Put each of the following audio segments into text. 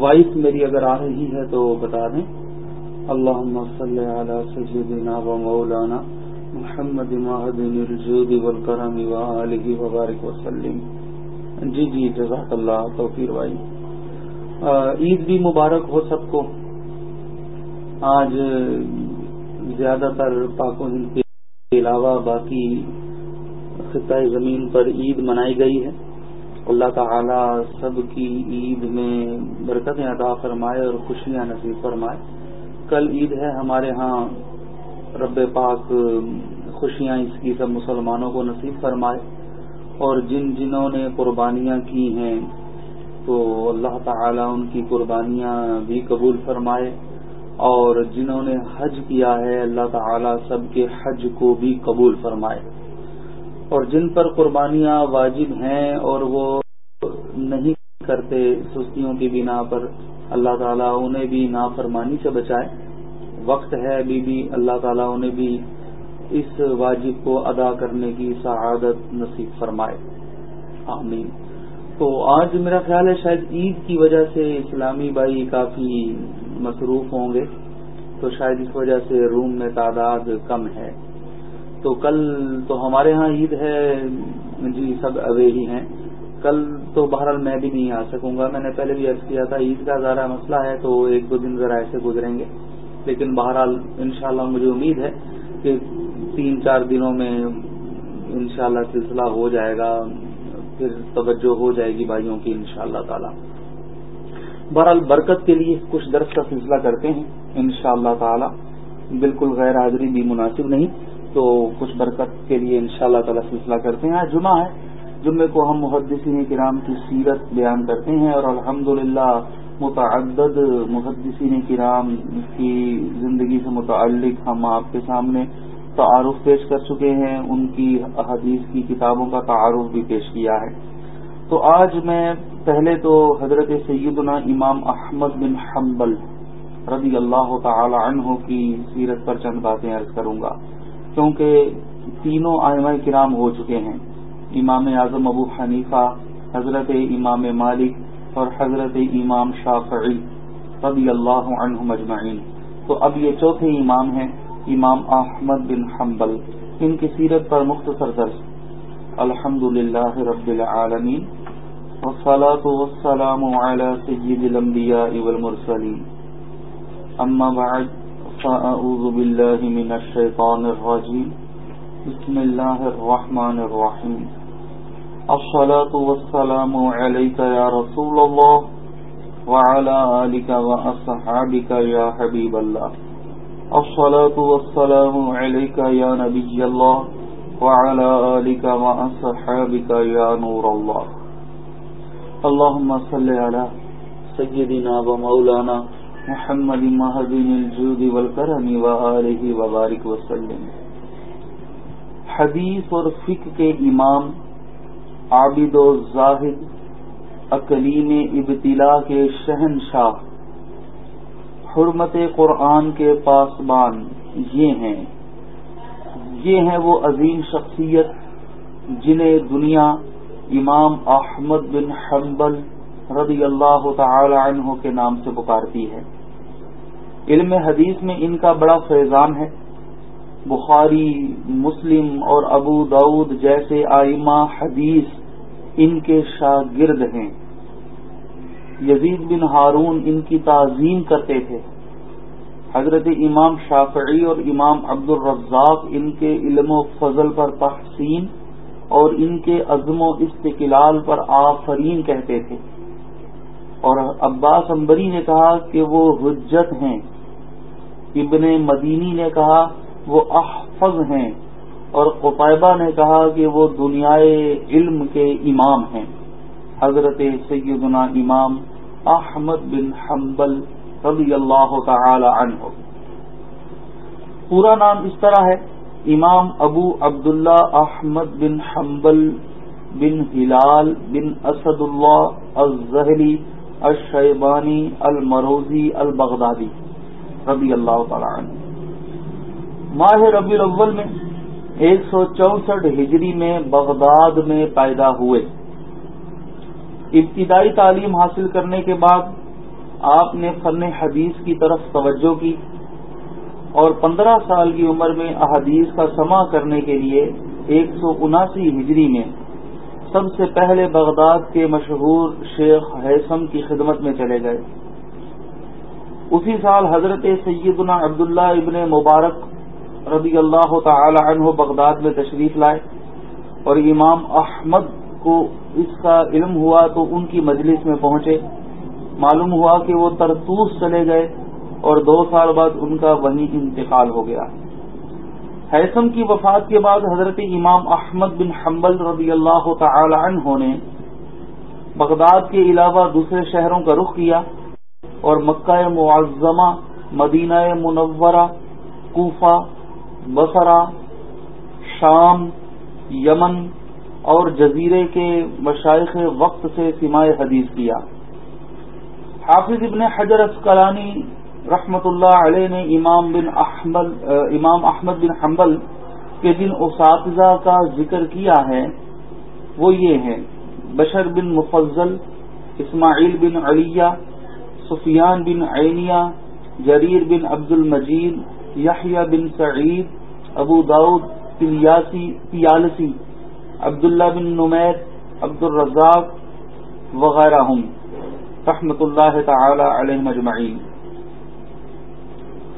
Voice میری اگر آ رہی ہے تو بتا دیں۔ اللہ صلی علی سیدنا و مولانا محمد الجود والکرم وآلہ وبارک وسلم۔ جی جی جزاک اللہ توفیر بھائی عید بھی مبارک ہو سب کو۔ آج زیادہ تر پاک و ہند کے علاوہ باقی خطۂ زمین پر عید منائی گئی ہے۔ اللہ تعالی سب کی عید میں برکتیں عطا فرمائے اور خوشیاں نصیب فرمائے۔ کل عید ہے ہمارے ہاں۔ رب پاک خوشیاں اس کی سب مسلمانوں کو نصیب فرمائے۔ اور جن جنہوں نے قربانیاں کی ہیں، تو اللہ تعالی ان کی قربانیاں بھی قبول فرمائے۔ اور جنہوں نے حج کیا ہے، اللہ تعالی سب کے حج کو بھی قبول فرمائے۔ اور جن پر قربانیاں واجب ہیں اور وہ نہیں کرتے سستیوں کی بنا پر، اللہ تعالیٰ انہیں بھی نافرمانی سے بچائے۔ وقت ہے ابھی بھی اللہ تعالیٰ انہیں بھی اس واجب کو ادا کرنے کی سعادت نصیب فرمائے۔ آمین۔ تو آج میرا خیال ہے شاید عید کی وجہ سے اسلامی بھائی کافی مصروف ہوں گے، تو شاید اس وجہ سے روم میں تعداد کم ہے۔ تو کل تو ہمارے ہاں عید ہے۔ جی سب اوے ہی ہیں۔ کل تو بہرحال میں بھی نہیں آ سکوں گا۔ میں نے پہلے بھی عرض کیا تھا، عید کا زیادہ مسئلہ ہے تو ایک دو دن ذرا ایسے گزریں گے۔ لیکن بہرحال انشاءاللہ مجھے امید ہے کہ تین چار دنوں میں انشاءاللہ سلسلہ ہو جائے گا۔ پھر توجہ ہو جائے گی بھائیوں کی انشاءاللہ شاء تعالی۔ بہرحال برکت کے لیے کچھ درس کا سلسلہ کرتے ہیں انشاءاللہ تعالی۔ بالکل غیر حاضری بھی مناسب نہیں۔ تو کچھ برکت کے لیے ان شاء اللہ تعالیٰ سلسلہ کرتے ہیں۔ آج جمعہ ہے، جمعے کو ہم محدثین کرام کی سیرت بیان کرتے ہیں اور الحمد متعدد محدثین کرام کی زندگی سے متعلق ہم آپ کے سامنے تعارف پیش کر چکے ہیں۔ ان کی احادیث کی کتابوں کا تعارف بھی پیش کیا ہے۔ تو آج میں پہلے تو حضرت سیدنا امام احمد بن حنبل رضی اللہ تعالی عنہ کی سیرت پر چند باتیں عرض کروں گا۔ کیونکہ تینوں آئمہ کرام ہو چکے ہیں۔ امام اعظم ابو حنیفہ، حضرت امام مالک اور حضرت امام شافعی رضی اللہ عنہ مجمعین تو اب یہ چوتھے امام ہیں، امام احمد بن حنبل۔ ان کی سیرت پر مختصر درس۔ الحمد للہ رب العالمین، والصلاة والسلام على سید الانبیاء والمرسلین۔ اما بعد فأعوذ بالله من الشيطان الرجيم. بسم الله الرحمن الرحيم. الصلاة والسلام عليك يا رسول الله وعلى آلك وأصحابك يا حبيب الله. الصلاة والسلام عليك يا نبي الله وعلى آلك وأصحابك يا نور الله. اللهم صل على سيدنا ومولانا محمد مہدین الجود والکرم وآلہ وبارک وسلم. حدیث اور فقہ کے امام، عابد و زاہد اکلیم ابتلا کے شہنشاہ، حرمت قرآن کے پاسبان، یہ ہیں۔ یہ ہیں وہ عظیم شخصیت جنہیں دنیا امام احمد بن حنبل رضی اللہ تعالی عنہ کے نام سے پکارتی ہے۔ علم حدیث میں ان کا بڑا فیضان ہے۔ بخاری، مسلم اور ابو دعود جیسے آئمہ حدیث ان کے شاگرد ہیں۔ یزید بن ہارون ان کی تعظیم کرتے تھے۔ حضرت امام شافعی اور امام عبد الرزاق ان کے علم و فضل پر تحسین اور ان کے عزم و استقلال پر آفرین کہتے تھے۔ اور عباس امبری نے کہا کہ وہ حجت ہیں۔ ابن مدینی نے کہا وہ احفظ ہیں۔ اور قطعبہ نے کہا کہ وہ دنیا علم کے امام ہیں۔ حضرت سیدنا امام احمد بن حنبل رضی اللہ تعالی عنہ۔ پورا نام اس طرح ہے۔ امام ابو عبداللہ احمد بن حنبل بن ہلال بن اسد اللہ الزہری الشیبانی، المروزی، البغدادی، رضی اللہ تعالی عنہ۔ ماہ ربی الاول میں ایک سو چونسٹھ ہجری میں بغداد میں پیدا ہوئے۔ ابتدائی تعلیم حاصل کرنے کے بعد آپ نے فن حدیث کی طرف توجہ کی اور پندرہ سال کی عمر میں احادیث کا سما کرنے کے لیے ایک سو اناسی ہجری میں سب سے پہلے بغداد کے مشہور شیخ حیثم کی خدمت میں چلے گئے۔ اسی سال حضرت سیدنا عبداللہ ابن مبارک رضی اللہ تعالی عنہ بغداد میں تشریف لائے اور امام احمد کو اس کا علم ہوا تو ان کی مجلس میں پہنچے۔ معلوم ہوا کہ وہ ترتوس چلے گئے اور دو سال بعد ان کا وہیں انتقال ہو گیا۔ حیثم کی وفات کے بعد حضرت امام احمد بن حنبل رضی اللہ تعالی عنہ نے بغداد کے علاوہ دوسرے شہروں کا رخ کیا اور مکہ معظمہ، مدینہ منورہ، کوفہ، بصرہ، شام، یمن اور جزیرے کے مشائق وقت سے سماع حدیث کیا۔ حافظ ابن حجر اسکلانی رحمت اللہ علیہ نے امام بن احمد امام احمد بن حنبل کے جن اساتذہ کا ذکر کیا ہے، وہ یہ ہیں، بشر بن مفضل، اسماعیل بن علیہ، سفیان بن عینیہ، جریر بن عبد المجید یحییٰ بن سعید، ابو داود پیالسی، عبداللہ بن نمیر عبد الرزاق وغیرہ ہوں رحمت اللہ تعالی علیہ مجمعین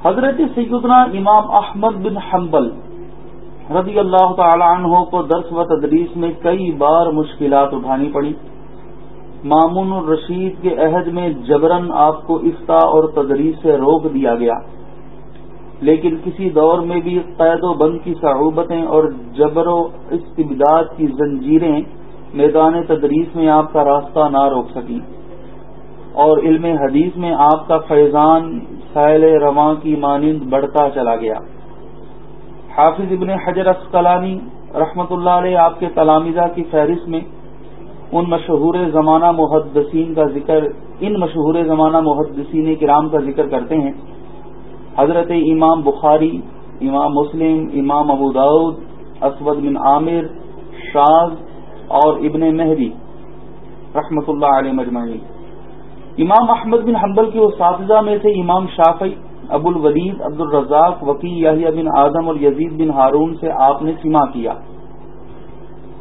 حضرت سیدنا امام احمد بن حنبل رضی اللہ تعالی عنہ کو درس و تدریس میں کئی بار مشکلات اٹھانی پڑی۔ مامون الرشید کے عہد میں جبرن آپ کو افتا اور تدریس سے روک دیا گیا۔ لیکن کسی دور میں بھی قید و بند کی صعوبتیں اور جبر و استبداد کی زنجیریں میدان تدریس میں آپ کا راستہ نہ روک سکیں۔ اور علم حدیث میں آپ کا فیضان سیل رواں کی مانند بڑھتا چلا گیا۔ حافظ ابن حجر اسقلانی رحمت اللہ علیہ آپ کے تلامزہ کی فہرست میں ان مشہور زمانہ محدثین کا ذکر، ان مشہور زمانہ محدثین کرام کا ذکر کرتے ہیں۔ حضرت امام بخاری، امام مسلم، امام ابو داود، اسود بن عامر شاز اور ابن مہدی رحمت اللہ علیہ مجمعین۔ امام احمد بن حنبل کے اساتذہ میں سے امام شافی ابو الولید عبد الرزاق وکی یاہیا بن اعظم اور یزید بن ہارون سے آپ نے سما کیا۔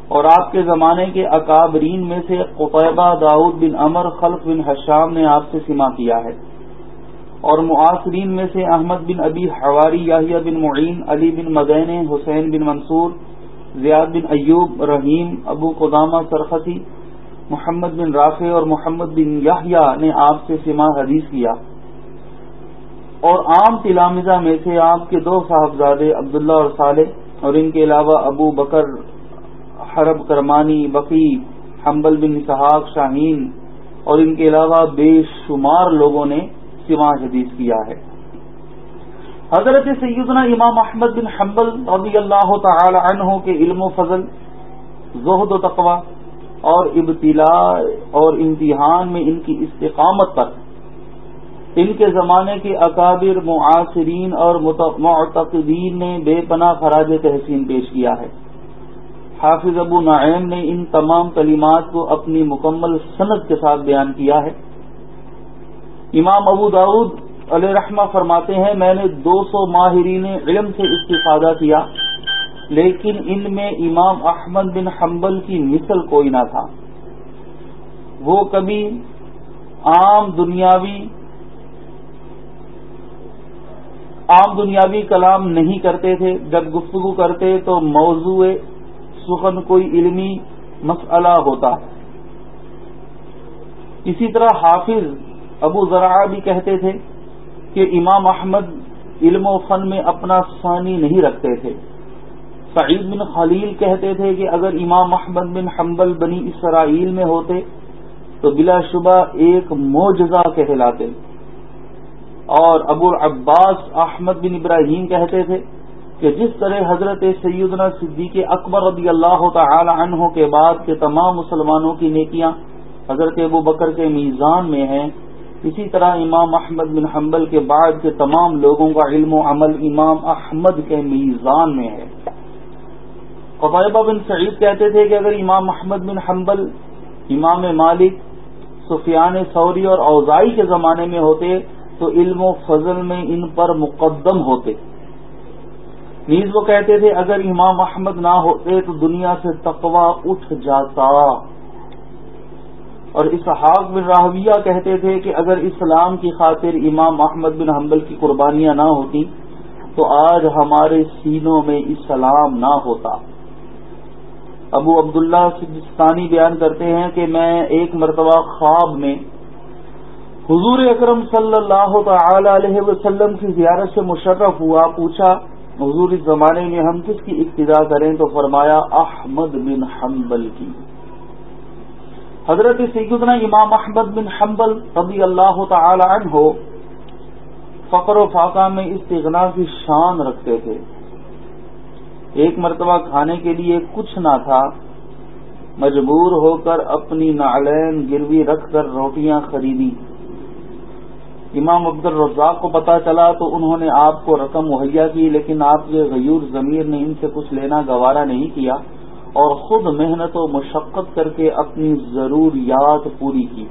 اور آپ کے زمانے کے اکابرین میں سے قطعبہ داؤد بن امر خلق بن حشام نے آپ سے سما کیا ہے۔ اور معاصرین میں سے احمد بن ابی حواری یاہیا بن معین، علی بن مدین، حسین بن منصور، زیاد بن ایوب، رحیم، ابو قدامہ، سرخسی محمد بن رافع اور محمد بن یحییٰ نے آپ سے سما حدیث کیا۔ اور عام تلامزہ میں سے آپ کے دو صاحبزادے عبداللہ اور صالح اور ان کے علاوہ ابو بکر، حرب کرمانی، بقی، حنبل بن صحاق شاہین اور ان کے علاوہ بے شمار لوگوں نے سما حدیث کیا ہے۔ حضرت سیدنا امام احمد بن حنبل رضی اللہ تعالی عنہ کے علم و فضل، زہد و تقوی اور ابتلا اور امتحان میں ان کی استقامت پر۔ ان کے زمانے کے اکابر، معاصرین اور معتقدین نے بے پناہ خراج تحسین پیش کیا ہے۔ حافظ ابو نعیم نے ان تمام کلمات کو اپنی مکمل صنعت کے ساتھ بیان کیا ہے۔ امام ابو داود علیہ رحمہ فرماتے ہیں، میں نے دو سو ماہرین علم سے استفادہ کیا۔ لیکن ان میں امام احمد بن حنبل کی مثل کوئی نہ تھا۔ وہ کبھی عام دنیاوی عام دنیاوی کلام نہیں کرتے تھے۔ جب گفتگو کرتے تو موضوع سخن کوئی علمی مسئلہ ہوتا۔ اسی طرح حافظ ابو ذرا بھی کہتے تھے کہ امام احمد علم و فن میں اپنا ثانی نہیں رکھتے تھے۔ سعید بن خلیل کہتے تھے کہ اگر امام محمد بن حنبل بنی اسرائیل میں ہوتے تو بلا شبہ ایک موجزہ کہلاتے۔ اور ابو العباس احمد بن ابراہیم کہتے تھے کہ جس طرح حضرت سیدنا صدیق اکبر رضی اللہ تعالی عنہ کے بعد کے تمام مسلمانوں کی نیکیاں حضرت ابو بکر کے میزان میں ہیں، اسی طرح امام احمد بن حنبل کے بعد کے تمام لوگوں کا علم و عمل امام احمد کے میزان میں ہے۔ قطعبہ بن سعید کہتے تھے کہ اگر امام محمد بن حنبل، امام مالک، سفیان سوری اور اوزائی کے زمانے میں ہوتے تو علم و فضل میں ان پر مقدم ہوتے۔ نیز وہ کہتے تھے، اگر امام احمد نہ ہوتے تو دنیا سے تقوا اٹھ جاتا۔ اور اسحاق بن راہویہ کہتے تھے کہ اگر اسلام کی خاطر امام احمد بن حنبل کی قربانیاں نہ ہوتی تو آج ہمارے سینوں میں اسلام نہ ہوتا۔ ابو عبداللہ سجستانی بیان کرتے ہیں کہ میں ایک مرتبہ خواب میں حضور اکرم صلی اللہ تعالی علیہ وسلم کی زیارت سے مشرف ہوا، پوچھا، حضور اس زمانے میں ہم کس کی ابتدا کریں؟ تو فرمایا، احمد بن حنبل کی۔ حضرت سیدنا امام احمد بن حنبل رضی اللہ تعالی عنہ فقر و فاقہ میں استغنا کی شان رکھتے تھے۔ ایک مرتبہ کھانے کے لیے کچھ نہ تھا، مجبور ہو کر اپنی نالین گروی رکھ کر روٹیاں خریدی۔ امام عبد الرزاق کو پتا چلا تو انہوں نے آپ کو رقم مہیا کی، لیکن آپ کے غیور ضمیر نے ان سے کچھ لینا گوارا نہیں کیا اور خود محنت و مشقت کر کے اپنی ضروریات پوری کی۔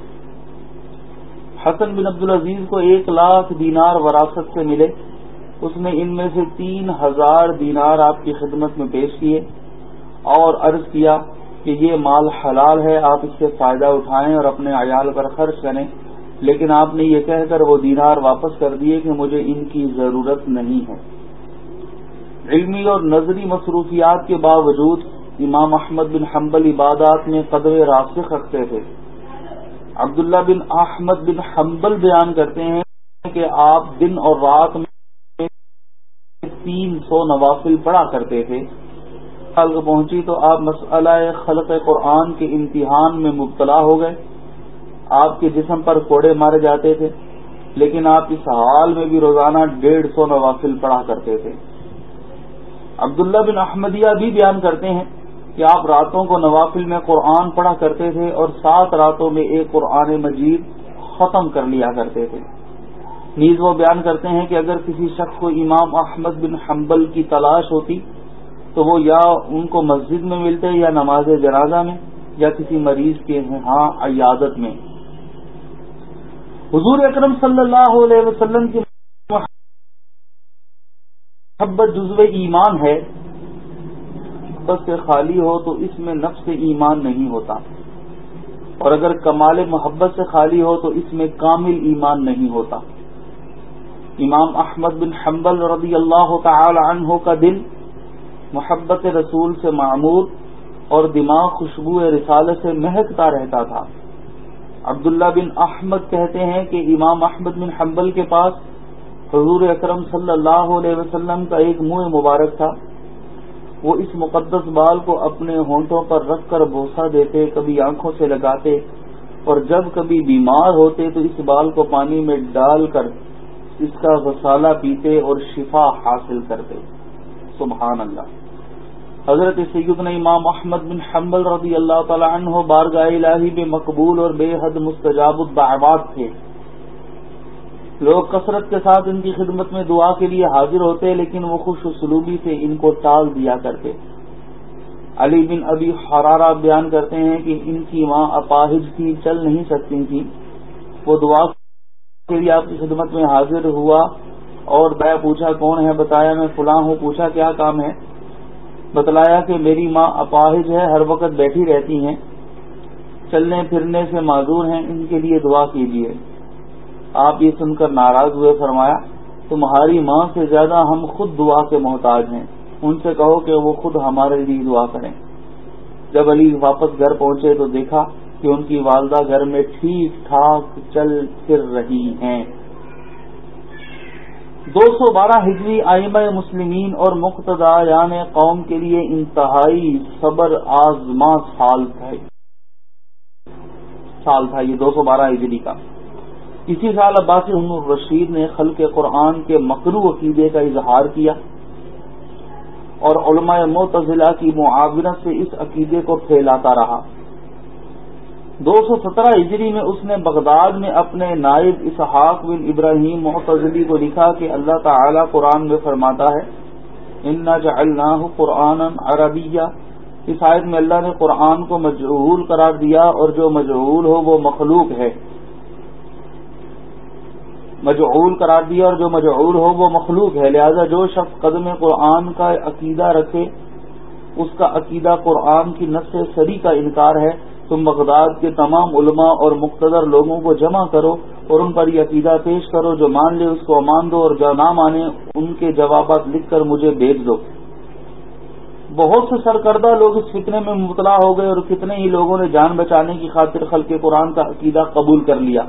حسن بن عبد العزیز کو ایک لاکھ دینار وراثت سے ملے۔ اس نے ان میں سے تین ہزار دینار آپ کی خدمت میں پیش کیے اور عرض کیا کہ یہ مال حلال ہے، آپ اس سے فائدہ اٹھائیں اور اپنے عیال پر خرچ کریں۔ لیکن آپ نے یہ کہہ کر وہ دینار واپس کر دیے کہ مجھے ان کی ضرورت نہیں ہے۔ علمی اور نظری مصروفیات کے باوجود امام احمد بن حنبل عبادات میں قدر راسخ رکھتے تھے۔ عبداللہ بن احمد بن حنبل بیان کرتے ہیں کہ آپ دن اور رات میں تین سو نوافل پڑھا کرتے تھے۔ خلق پہنچی تو آپ مسئلہ خلق قرآن کے امتحان میں مبتلا ہو گئے۔ آپ کے جسم پر کوڑے مارے جاتے تھے، لیکن آپ اس حال میں بھی روزانہ ڈیڑھ سو نوافل پڑھا کرتے تھے۔ عبداللہ بن احمدیہ بھی بیان کرتے ہیں کہ آپ راتوں کو نوافل میں قرآن پڑھا کرتے تھے اور سات راتوں میں ایک قرآن مجید ختم کر لیا کرتے تھے۔ نیز وہ بیان کرتے ہیں کہ اگر کسی شخص کو امام احمد بن حنبل کی تلاش ہوتی تو وہ یا ان کو مسجد میں ملتے یا نماز جنازہ میں یا کسی مریض کے ہاں عیادت میں۔ حضور اکرم صلی اللہ علیہ وسلم کی محبت جزو ایمان ہے۔ بس سے خالی ہو تو اس میں نفس ایمان نہیں ہوتا۔ اور اگر کمال محبت سے خالی ہو تو اس میں کامل ایمان نہیں ہوتا۔ امام احمد بن حنبل رضی اللہ تعالی عنہ کا دل محبت رسول سے معمور اور دماغ خوشبو رسالت سے مہکتا رہتا تھا۔ عبداللہ بن احمد کہتے ہیں کہ امام احمد بن حنبل کے پاس حضور اکرم صلی اللہ علیہ وسلم کا ایک منہ مبارک تھا۔ وہ اس مقدس بال کو اپنے ہونٹوں پر رکھ کر بوسا دیتے، کبھی آنکھوں سے لگاتے اور جب کبھی بیمار ہوتے تو اس بال کو پانی میں ڈال کر اس کا غسالہ پیتے اور شفا حاصل کرتے۔ سبحان اللہ۔ حضرت سیدنا امام احمد بن حنبل رضی اللہ تعالی عنہ بارگاہ الہی میں مقبول اور بے حد مستجاب الدعوات تھے۔ لوگ کثرت کے ساتھ ان کی خدمت میں دعا کے لیے حاضر ہوتے، لیکن وہ خوش سلوبی سے ان کو ٹال دیا کرتے۔ علی بن ابی حرارہ بیان کرتے ہیں کہ ان کی ماں اپاہج تھی، چل نہیں سکتی تھی۔ وہ دعا کے لیے آپ کی خدمت میں حاضر ہوا اور دیا پوچھا کون ہے، بتایا میں فلاں ہوں، پوچھا کیا کام ہے؟ بتلایا کہ میری ماں اپاہج ہے، ہر وقت بیٹھی رہتی ہیں۔ چلنے پھرنے سے معذور ہیں، ان کے لیے دعا کیجیے۔ آپ یہ سن کر ناراض ہوئے، فرمایا، تمہاری ماں سے زیادہ ہم خود دعا کے محتاج ہیں۔ ان سے کہو کہ وہ خود ہمارے لیے دعا کریں۔ جب علی واپس گھر پہنچے تو دیکھا کہ ان کی والدہ گھر میں ٹھیک ٹھاک چل پھر رہی ہیں۔ دو سو بارہ ہجری آئمہ مسلمین اور مقتدا یعنی قوم کے لیے انتہائی صبر آزما سال تھا سال تھا یہ دو سو بارہ ہجری کا۔ اسی سال عباسی رشید نے خلق قرآن کے مکرو عقیدے کا اظہار کیا اور علماء متضلاع کی معاونت سے اس عقیدے کو پھیلاتا رہا۔ دو سو سترہ ہجری میں اس نے بغداد میں اپنے نائب اسحاق بن ابراہیم محتضلی کو لکھا کہ اللہ تعالی قرآن میں فرماتا ہے، انا جعلناہ قرآن عربیہ اس آیت میں اللہ نے قرآن کو مجعول قرار دیا اور جو مجعول ہو وہ مخلوق ہے۔ مجعول قرار دیا اور جو مجعول ہو وہ مخلوق ہے۔ لہذا جو شخص قدم قرآن کا عقیدہ رکھے، اس کا عقیدہ قرآن کی نس سری کا انکار ہے۔ تم بغداد کے تمام علماء اور مقتدر لوگوں کو جمع کرو اور ان پر یہ عقیدہ پیش کرو جو مان لے اس کو مان دو اور جو نہ مانے ان کے جوابات لکھ کر مجھے بھیج دو۔ بہت سے سرکردہ لوگ اس فتنے میں مبتلا ہو گئے اور کتنے ہی لوگوں نے جان بچانے کی خاطر خلق قرآن کا عقیدہ قبول کر لیا۔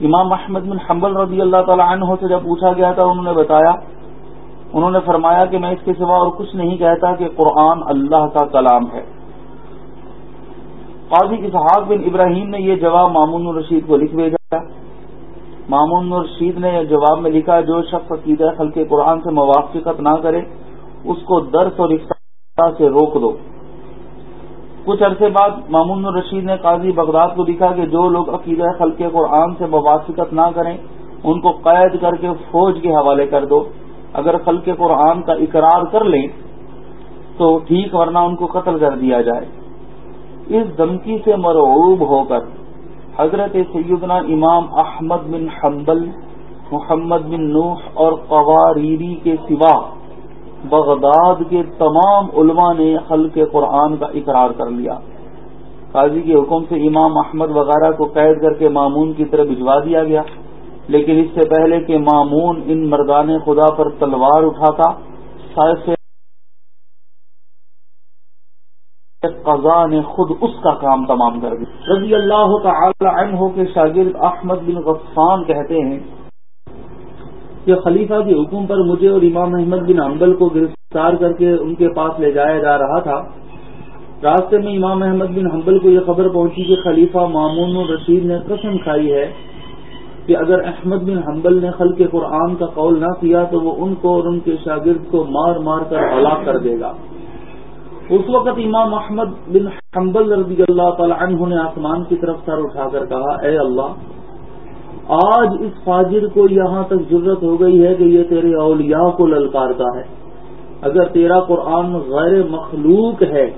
امام احمد بن حنبل رضی اللہ تعالی عنہ سے جب پوچھا گیا تھا، انہوں نے بتایا، انہوں نے فرمایا کہ میں اس کے سوا اور کچھ نہیں کہتا کہ قرآن اللہ کا کلام ہے۔ قاضی اسحاق بن ابراہیم نے یہ جواب مامون الرشید کو لکھ بھیجا۔ مامون الرشید نے جواب میں لکھا، جو شخص عقیدہ خلق قرآن سے موافقت نہ کرے، اس کو درس اور افطار سے روک دو۔ کچھ عرصے بعد مامون الرشید نے قاضی بغداد کو لکھا کہ جو لوگ عقیدہ خلق قرآن سے موافقت نہ کریں، ان کو قید کر کے فوج کے حوالے کر دو۔ اگر خلق قرآن کا اقرار کر لیں، تو ٹھیک، ورنہ ان کو قتل کر دیا جائے۔ اس دھمکی سے مرعوب ہو کر حضرت سیدنا امام احمد بن حنبل، محمد بن نوح اور قواریری کے سوا بغداد کے تمام علماء نے خلق قرآن کا اقرار کر لیا۔ قاضی کے حکم سے امام احمد وغیرہ کو قید کر کے مامون کی طرف بھجوا دیا گیا۔ لیکن اس سے پہلے کہ مامون ان مردان خدا پر تلوار اٹھاتا قضا نے خود اس کا کام تمام کر دیا۔ رضی اللہ تعالی عنہ کے شاگرد احمد بن غفان کہتے ہیں کہ خلیفہ کے حکم پر مجھے اور امام احمد بن امبل کو گرفتار کر کے ان کے پاس لے جایا جا رہا تھا۔ راستے میں امام احمد بن حنبل کو یہ خبر پہنچی کہ خلیفہ مامون الرشید نے قسم کھائی ہے کہ اگر احمد بن حنبل نے خلق قرآن کا قول نہ کیا تو وہ ان کو اور ان کے شاگرد کو مار مار کر ہلاک کر دے گا۔ اس وقت امام احمد بن حنبل رضی اللہ تعالی عنہ نے آسمان کی طرف سر اٹھا کر کہا، اے اللہ، آج اس فاجر کو یہاں تک ضرورت ہو گئی ہے کہ یہ تیرے اولیاء کو للکارتا ہے۔ اگر تیرا قرآن غیر مخلوق ہے،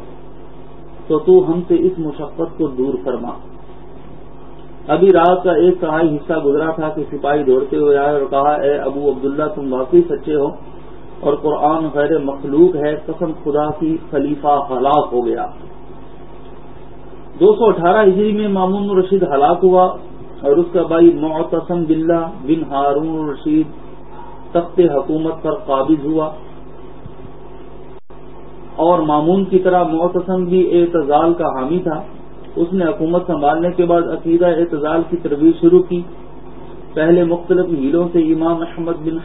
تو تو ہم سے اس مشقت کو دور فرما۔ ابھی رات کا ایک تہائی حصہ گزرا تھا کہ سپاہی دوڑتے ہوئے آئے اور کہا، اے ابو عبداللہ، تم واقعی سچے ہو؟ اور قرآن غیر مخلوق ہے، قسم خدا کی خلیفہ ہلاک ہو گیا۔ دو سو اٹھارہ ہجری میں مامون رشید ہلاک ہوا اور اس کا بھائی معتصم بلّہ بن ہارون رشید تخت حکومت پر قابض ہوا۔ اور مامون کی طرح معتصم بھی اعتزال کا حامی تھا۔ اس نے حکومت سنبھالنے کے بعد عقیدہ اعتزال کی ترویج شروع کی۔ پہلے مختلف ہیلوں سے امام احمد بن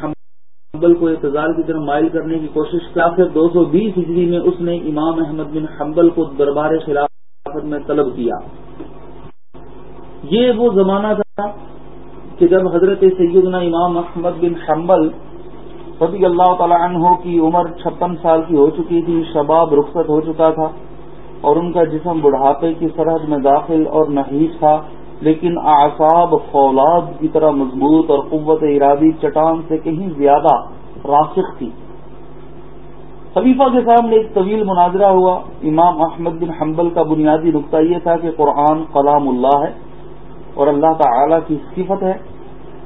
حنبل کو اعتزال کی طرف مائل کرنے کی کوشش کی آخر دو سو بیس ہجری میں اس نے امام احمد بن حنبل کو دربار خلافت میں طلب کیا۔ یہ وہ زمانہ تھا کہ جب حضرت سیدنا امام احمد بن حنبل رضی اللہ تعالی عنہ کی عمر چھپن سال کی ہو چکی تھی، شباب رخصت ہو چکا تھا اور ان کا جسم بڑھاپے کی سرحد میں داخل اور نحیف تھا۔ لیکن اعصاب فولاد کی طرح مضبوط اور قوت ارادی چٹان سے کہیں زیادہ راسخ تھی۔ خلیفہ کے سامنے ایک طویل مناظرہ ہوا۔ امام احمد بن حنبل کا بنیادی نقطہ یہ تھا کہ قرآن کلام اللہ ہے اور اللہ تعالی کی صفت ہے۔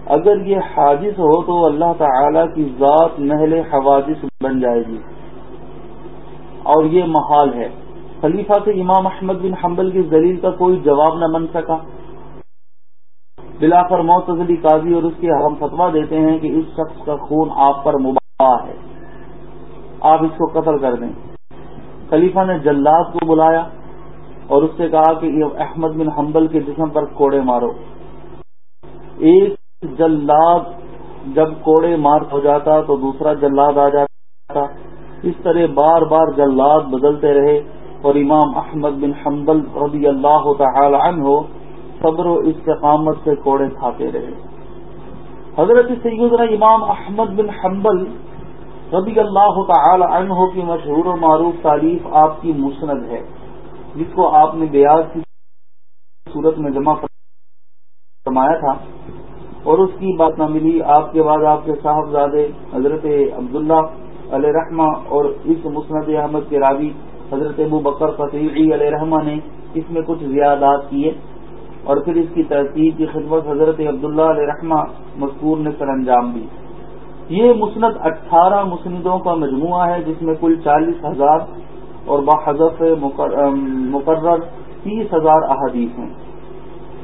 اگر یہ حادث ہو تو اللہ تعالی کی ذات محل حوادث بن جائے گی۔ اور یہ محال ہے۔ خلیفہ سے امام احمد بن حنبل کی دلیل کا کوئی جواب نہ بن سکا۔ بلا کر معتزلی قاضی اور اس کے حرم فتوا دیتے ہیں کہ اس شخص کا خون آپ پر مباح ہے۔ آپ اس کو قتل کر دیں۔ خلیفہ نے جلاد کو بلایا اور اس سے کہا کہ یہ احمد بن حنبل کے جسم پر کوڑے مارو۔ ایک جلاد جب کوڑے مار ہو جاتا تو دوسرا جلاد آ جاتا۔ اس طرح بار بار جلاد بدلتے رہے اور امام احمد بن حنبل رضی اللہ تعالی عنہ صبر و استقامت سے کوڑے کھاتے رہے۔ حضرت سیدنا امام احمد بن حنبل رضی اللہ تعالی عنہ کی مشہور و معروف تعریف آپ کی مسند ہے، جس کو آپ نے بیاض کی صورت میں جمع فرمایا تھا۔ اور اس کی بات نہ ملی، آپ کے بعد آپ کے صاحبزادے حضرت عبداللہ علیہ رحمہ اور اس مسند احمد کے راوی حضرت ابو بکر فتح علیہ رحمٰ نے اس میں کچھ زیادات کیے۔ اور پھر اس کی ترتیب کی خدمت حضرت عبداللہ علیہ رحمٰ مذکور نے سر انجام دی۔ یہ مسند اٹھارہ مسندوں کا مجموعہ ہے، جس میں کل چالیس ہزار اور بحضف مقرر تیس ہزار احادیث ہیں۔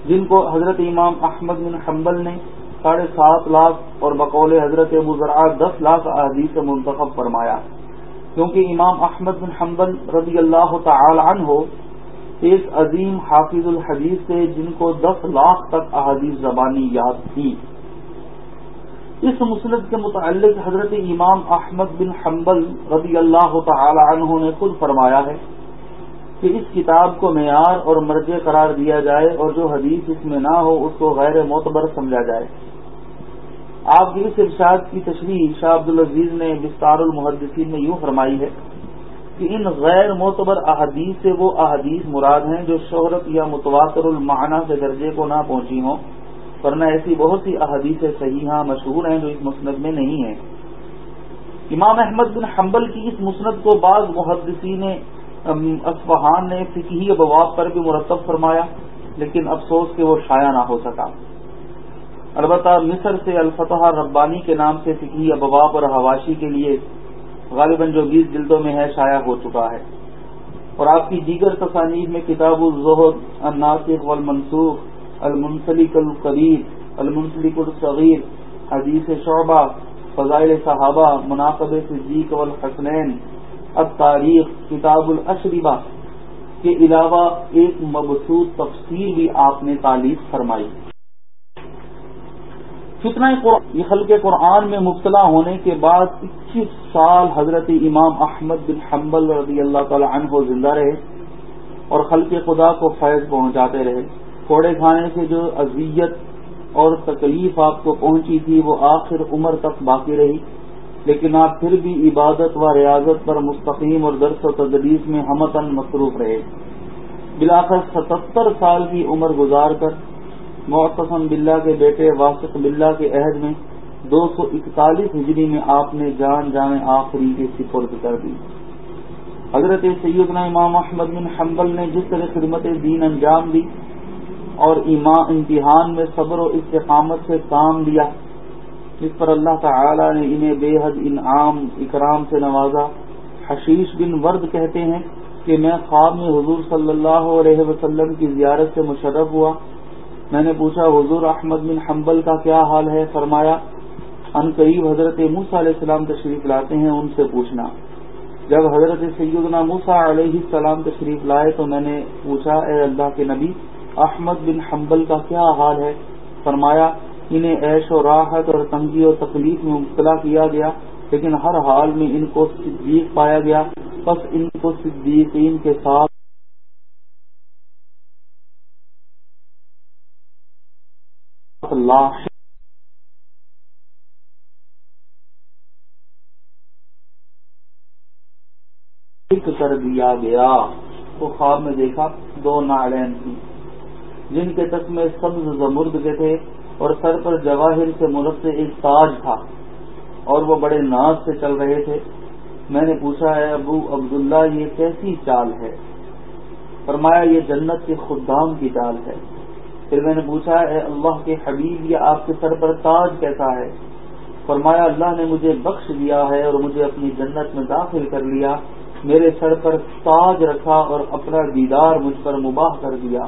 جن کو حضرت امام احمد بن حنبل نے ساڑھے سات لاکھ اور بقول حضرت ابو ذرا دس لاکھ احادیث سے منتخب فرمایا۔ کیونکہ امام احمد بن حنبل رضی اللہ تعالی عنہ ایک عظیم حافظ الحدیث سے جن کو دس لاکھ تک احادیث زبانی یاد تھی۔ اس مسلط کے متعلق حضرت امام احمد بن حنبل رضی اللہ تعالی عنہ نے خود فرمایا ہے کہ اس کتاب کو معیار اور مرجع قرار دیا جائے اور جو حدیث اس میں نہ ہو اس کو غیر معتبر سمجھا جائے۔ آپ کی اس ارشاد کی تشریح شاہ عبد العزیز نے بستار المحدثین میں یوں فرمائی ہے۔ کہ ان غیر معتبر احادیث سے وہ احادیث مراد ہیں جو شہرت یا متواتر المعنی کے درجے کو نہ پہنچی ہوں۔ ورنہ ایسی بہت سی احادیث صحیحہ ہاں مشہور ہیں جو اس مسند میں نہیں ہیں۔ امام احمد بن حنبل کی اس مسند کو بعض محدثین اصفہان نے فکی ابواب پر بھی مرتب فرمایا، لیکن افسوس کہ وہ شائع نہ ہو سکا۔ البتہ مصر سے الفتح ربانی کے نام سے فکی ابواب اور حواشی کے لیے غالباً جو بیس جلدوں میں ہے، شائع ہو چکا ہے۔ اور آپ کی دیگر تصانیف میں کتاب الظہد الناصف والمنسوخ، المنسلک القبیر المنسلک الصغیر، حدیث شعبہ، فضائل صحابہ، مناقب صدیق والحسنین، التاریخ، کتاب الاشربہ، کے علاوہ ایک مبسوط تفصیل بھی آپ نے تعلیف فرمائی۔ فتنہ یہ خلق قرآن میں مبتلا ہونے کے بعد اکیس سال حضرت امام احمد بن حنبل رضی اللہ تعالی عنہ زندہ رہے اور خلق خدا کو فیض پہنچاتے رہے۔ کوڑے کھانے سے جو اذیت اور تکلیف آپ کو پہنچی تھی وہ آخر عمر تک باقی رہی۔ لیکن آپ پھر بھی عبادت و ریاضت پر مستقیم اور درس و تدریس میں ہمتن مصروف رہے۔ بلاخر ستہتر سال کی عمر گزار کر معتصم بلّہ کے بیٹے، واسق بلّہ کے عہد میں دو سو اکتالیس ہجری میں آپ نے جان جان آخری کے سفرد کر دی۔ حضرت سیدنا امام احمد بن حنبل نے جس طرح خدمت دین انجام دی اور امتحان میں صبر و استقامت سے کام لیا، جس پر اللہ تعالی نے انہیں بے حد انعام، اکرام سے نوازا۔ حشیش بن ورد کہتے ہیں کہ میں خواب میں حضور صلی اللہ علیہ وسلم کی زیارت سے مشرف ہوا۔ میں نے پوچھا، حضور احمد بن حنبل کا کیا حال ہے؟ فرمایا، ان قریب حضرت موسا علیہ السلام تشریف لاتے ہیں ان سے پوچھنا۔ جب حضرت سیدنا موسا علیہ السلام تشریف لائے تو میں نے پوچھا، اے اللہ کے نبی، احمد بن حنبل کا کیا حال ہے؟ فرمایا، انہیں عیش و راحت اور تنگی اور تکلیف میں مبتلا کیا گیا، لیکن ہر حال میں ان کو صدیق پایا گیا۔ بس ان کو صدیقین کے ساتھ اللہ کر دیا گیا۔ تو خواب میں دیکھا دو نارائن تھی جن کے تسمے سبز زمرد کے تھے اور سر پر جواہر سے ملک سے ایک تاج تھا اور وہ بڑے ناز سے چل رہے تھے۔ میں نے پوچھا ہے ابو عبداللہ، یہ کیسی چال ہے؟ فرمایا، یہ جنت کے خدام کی چال ہے۔ پھر میں نے پوچھا، اے اللہ کے حبیب یا آپ کے سر پر تاج کیسا ہے؟ فرمایا، اللہ نے مجھے بخش دیا ہے اور مجھے اپنی جنت میں داخل کر لیا، میرے سر پر تاج رکھا اور اپنا دیدار مجھ پر مباح کر دیا۔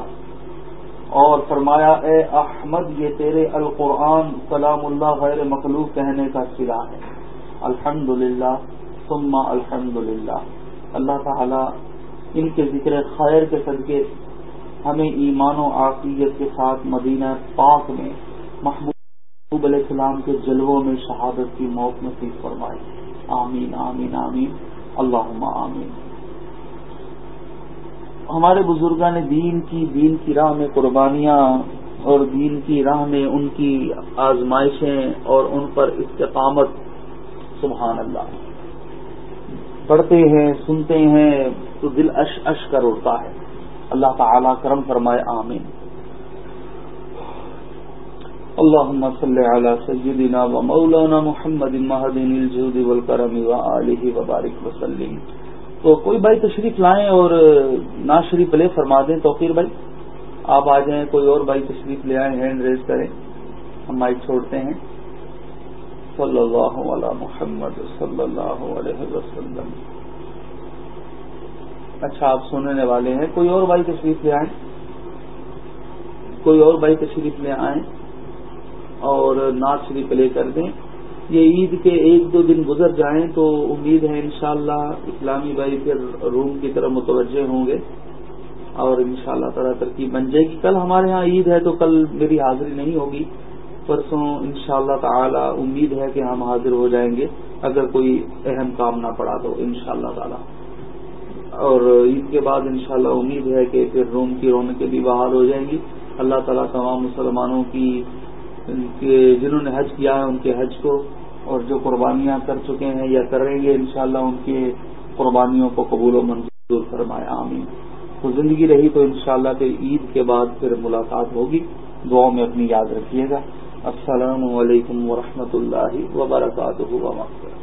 اور فرمایا، اے احمد، یہ تیرے القرآن کلام اللہ غیر مخلوق کہنے کا سرا ہے۔ الحمد للہ ثم الحمد للہ اللہ تعالی ان کے ذکر خیر کے صدقے ہمیں ایمان و عقیت کے ساتھ مدینہ پاک میں محبوب علیہ السلام کے جلووں میں شہادت کی موت نصیب فرمائے آمین آمین آمین۔ اللہ آمین۔ ہمارے بزرگان نے دین کی دین کی راہ میں قربانیاں اور دین کی راہ میں ان کی آزمائشیں اور ان پر استقامت۔ سبحان اللہ پڑھتے ہیں، سنتے ہیں تو دل اش اش کر اڑتا ہے۔ اللہ تعالی کرم فرمائے، آمین۔ اللهم صل على سيدنا ومولانا محمد مهدن الجود والكرم وآله وبارك وسلم تو کوئی بھائی تشریف لائیں اور نا شریف پلے فرما دیں توقیر بھائی۔ آپ آ جائیں، کوئی اور بھائی تشریف لے آئیں، ہینڈ ریز کریں۔ ہم مائک چھوڑتے ہیں۔ صلی اللہ علیہ محمد صلی اللہ علیہ وسلم۔ اچھا آپ سننے والے ہیں۔ کوئی اور بھائی تشریف لے آئیں۔ کوئی اور بھائی تشریف لے آئیں اور نعت شریف لے کر دیں۔ یہ عید کے ایک دو دن گزر جائیں تو امید ہے انشاءاللہ اسلامی بھائی پھر روم کی طرف متوجہ ہوں گے اور انشاءاللہ شاء اللہ ترکیب بن جائے گی۔ کل ہمارے ہاں عید ہے تو کل میری حاضری نہیں ہوگی۔ پرسوں انشاءاللہ تعالی امید ہے کہ ہم حاضر ہو جائیں گے۔ اگر کوئی اہم کام نہ پڑا تو انشاءاللہ تعالی۔ اور عید کے بعد انشاءاللہ امید ہے کہ پھر روم کی رونقیں بھی بحال ہو جائیں گی۔ اللہ تعالیٰ تمام مسلمانوں کی جنہوں نے حج کیا ہے، ان کے حج کو اور جو قربانیاں کر چکے ہیں یا کریں گے انشاءاللہ ان کی قربانیوں کو قبول و منظور فرمائے۔ آمین۔ تو زندگی رہی تو انشاءاللہ شاء عید کے بعد پھر ملاقات ہوگی۔ دعاؤں میں اپنی یاد رکھیے گا۔ السلام علیکم ورحمۃ اللہ وبرکاتہ۔